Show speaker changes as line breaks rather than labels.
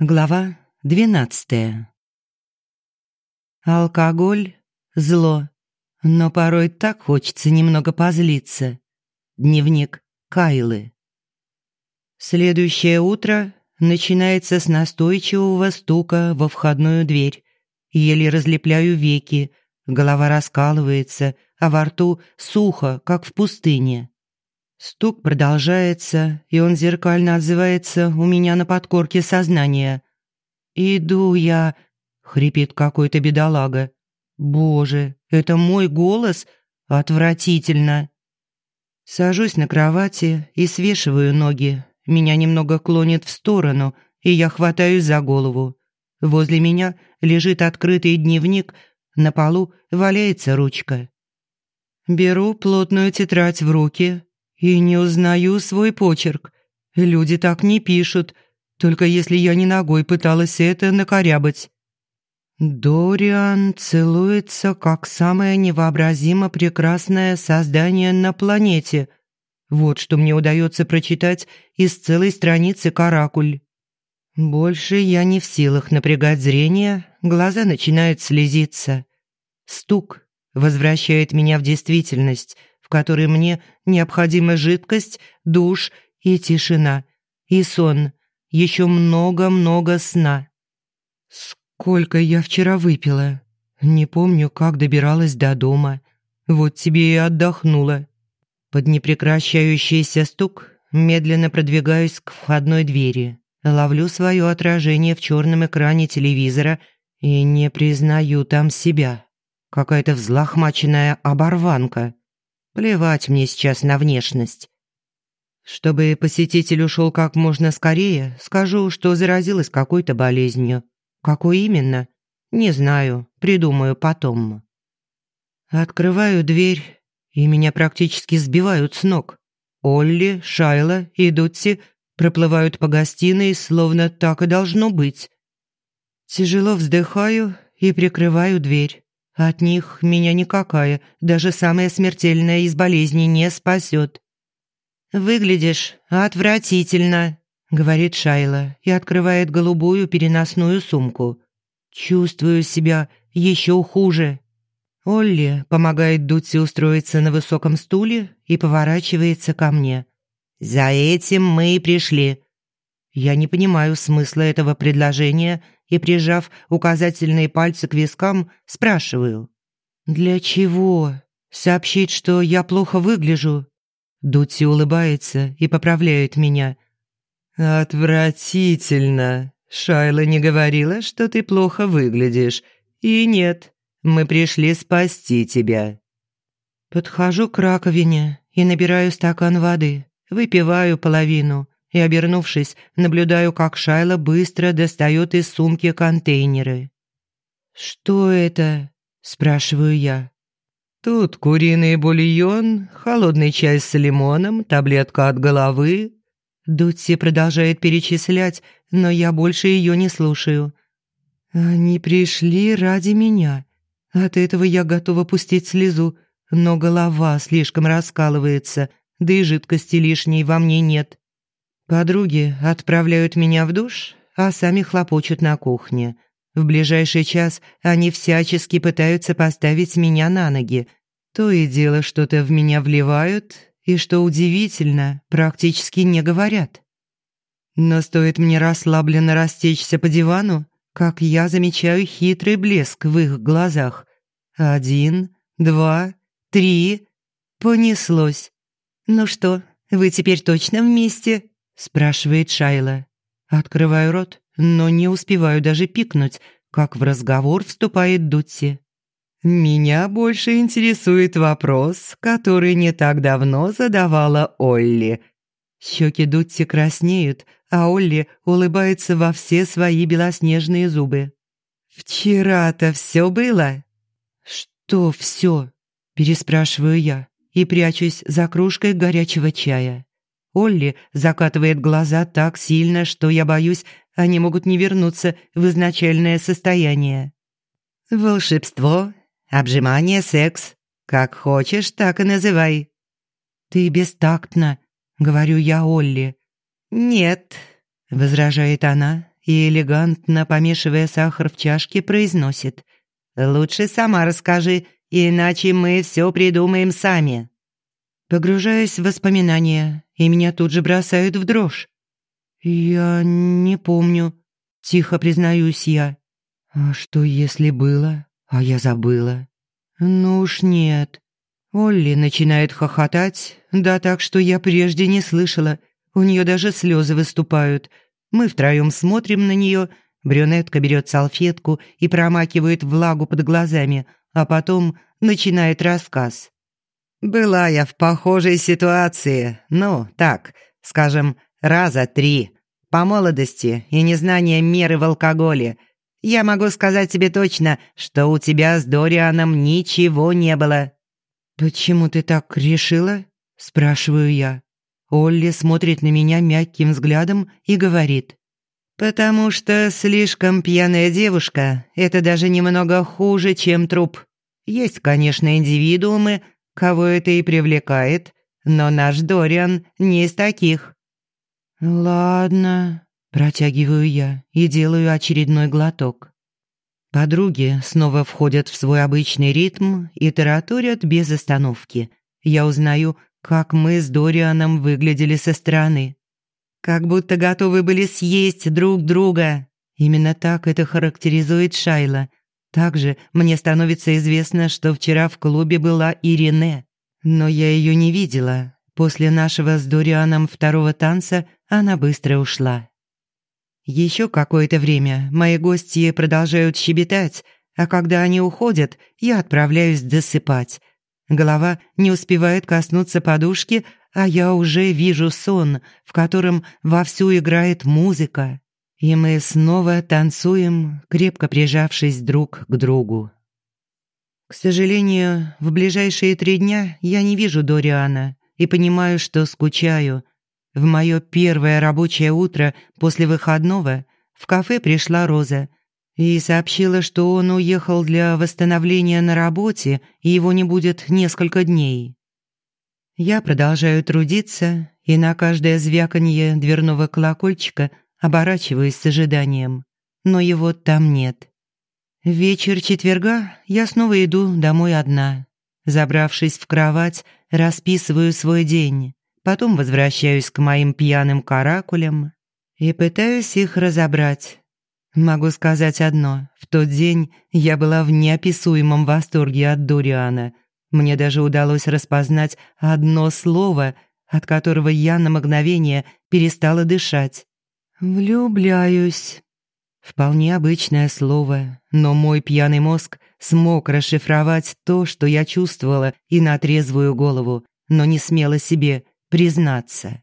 Глава двенадцатая. Алкоголь – зло, но порой так хочется немного позлиться. Дневник Кайлы. Следующее утро начинается с настойчивого стука во входную дверь. Еле разлепляю веки, голова раскалывается, а во рту сухо, как в пустыне. Стук продолжается, и он зеркально отзывается у меня на подкорке сознания. «Иду я», — хрипит какой-то бедолага. «Боже, это мой голос? Отвратительно!» Сажусь на кровати и свешиваю ноги. Меня немного клонит в сторону, и я хватаюсь за голову. Возле меня лежит открытый дневник, на полу валяется ручка. Беру плотную тетрадь в руки и не узнаю свой почерк. Люди так не пишут, только если я не ногой пыталась это накорябать. Дориан целуется как самое невообразимо прекрасное создание на планете. Вот что мне удается прочитать из целой страницы «Каракуль». Больше я не в силах напрягать зрение, глаза начинают слезиться. Стук возвращает меня в действительность, которой мне необходима жидкость, душ и тишина, и сон, еще много-много сна. Сколько я вчера выпила. Не помню, как добиралась до дома. Вот тебе и отдохнула. Под непрекращающийся стук медленно продвигаюсь к входной двери. Ловлю свое отражение в черном экране телевизора и не признаю там себя. Какая-то взлохмаченная оборванка. Плевать мне сейчас на внешность. Чтобы посетитель ушел как можно скорее, скажу, что заразилась какой-то болезнью. Какой именно? Не знаю, придумаю потом. Открываю дверь, и меня практически сбивают с ног. Олли, Шайла и Дутси проплывают по гостиной, словно так и должно быть. Тяжело вздыхаю и прикрываю дверь. От них меня никакая, даже самая смертельная из болезней не спасет. «Выглядишь отвратительно», — говорит Шайла и открывает голубую переносную сумку. «Чувствую себя еще хуже». Олли помогает Дутси устроиться на высоком стуле и поворачивается ко мне. «За этим мы и пришли». Я не понимаю смысла этого предложения и, прижав указательные пальцы к вискам, спрашиваю. «Для чего? Сообщить, что я плохо выгляжу?» Дутси улыбается и поправляет меня. «Отвратительно. Шайла не говорила, что ты плохо выглядишь. И нет, мы пришли спасти тебя». Подхожу к раковине и набираю стакан воды, выпиваю половину и, обернувшись, наблюдаю, как Шайла быстро достает из сумки контейнеры. «Что это?» – спрашиваю я. «Тут куриный бульон, холодный чай с лимоном, таблетка от головы». Дутси продолжает перечислять, но я больше ее не слушаю. «Они пришли ради меня. От этого я готова пустить слезу, но голова слишком раскалывается, да и жидкости лишней во мне нет. Подруги отправляют меня в душ, а сами хлопочут на кухне. В ближайший час они всячески пытаются поставить меня на ноги. То и дело что-то в меня вливают, и, что удивительно, практически не говорят. Но стоит мне расслабленно растечься по дивану, как я замечаю хитрый блеск в их глазах. Один, два, три. Понеслось. «Ну что, вы теперь точно вместе?» Спрашивает Шайла. Открываю рот, но не успеваю даже пикнуть, как в разговор вступает Дутси. «Меня больше интересует вопрос, который не так давно задавала Олли». Щеки Дутси краснеют, а Олли улыбается во все свои белоснежные зубы. «Вчера-то все было?» «Что все?» – переспрашиваю я и прячусь за кружкой горячего чая. Олли закатывает глаза так сильно, что я боюсь, они могут не вернуться в изначальное состояние. «Волшебство, обжимание, секс. Как хочешь, так и называй». «Ты бестактна», — говорю я Олли. «Нет», — возражает она и, элегантно помешивая сахар в чашке, произносит «Лучше сама расскажи, иначе мы все придумаем сами». Погружаюсь в воспоминания, и меня тут же бросают в дрожь. «Я не помню», — тихо признаюсь я. «А что, если было, а я забыла?» «Ну уж нет». Олли начинает хохотать, да так, что я прежде не слышала. У нее даже слезы выступают. Мы втроем смотрим на нее. Брюнетка берет салфетку и промакивает влагу под глазами, а потом начинает рассказ. Была я в похожей ситуации, ну, так, скажем, раза три. По молодости и незнание меры в алкоголе. Я могу сказать тебе точно, что у тебя с Дорианом ничего не было». «Почему ты так решила?» – спрашиваю я. Олли смотрит на меня мягким взглядом и говорит. «Потому что слишком пьяная девушка – это даже немного хуже, чем труп. Есть, конечно, индивидуумы, кого это и привлекает, но наш Дориан не из таких». «Ладно», – протягиваю я и делаю очередной глоток. Подруги снова входят в свой обычный ритм и тараторят без остановки. Я узнаю, как мы с Дорианом выглядели со стороны. Как будто готовы были съесть друг друга. Именно так это характеризует Шайла. Также мне становится известно, что вчера в клубе была Ирине, но я ее не видела. После нашего с Дорианом второго танца она быстро ушла. Еще какое-то время мои гости продолжают щебетать, а когда они уходят, я отправляюсь досыпать. Голова не успевает коснуться подушки, а я уже вижу сон, в котором вовсю играет музыка. И мы снова танцуем, крепко прижавшись друг к другу. К сожалению, в ближайшие три дня я не вижу Дориана и понимаю, что скучаю. В мое первое рабочее утро после выходного в кафе пришла Роза и сообщила, что он уехал для восстановления на работе и его не будет несколько дней. Я продолжаю трудиться, и на каждое звяканье дверного колокольчика – оборачиваясь с ожиданием. Но его там нет. Вечер четверга я снова иду домой одна. Забравшись в кровать, расписываю свой день. Потом возвращаюсь к моим пьяным каракулям и пытаюсь их разобрать. Могу сказать одно. В тот день я была в неописуемом восторге от Дориана. Мне даже удалось распознать одно слово, от которого я на мгновение перестала дышать. «Влюбляюсь». Вполне обычное слово, но мой пьяный мозг смог расшифровать то, что я чувствовала и на трезвую голову, но не смела себе признаться.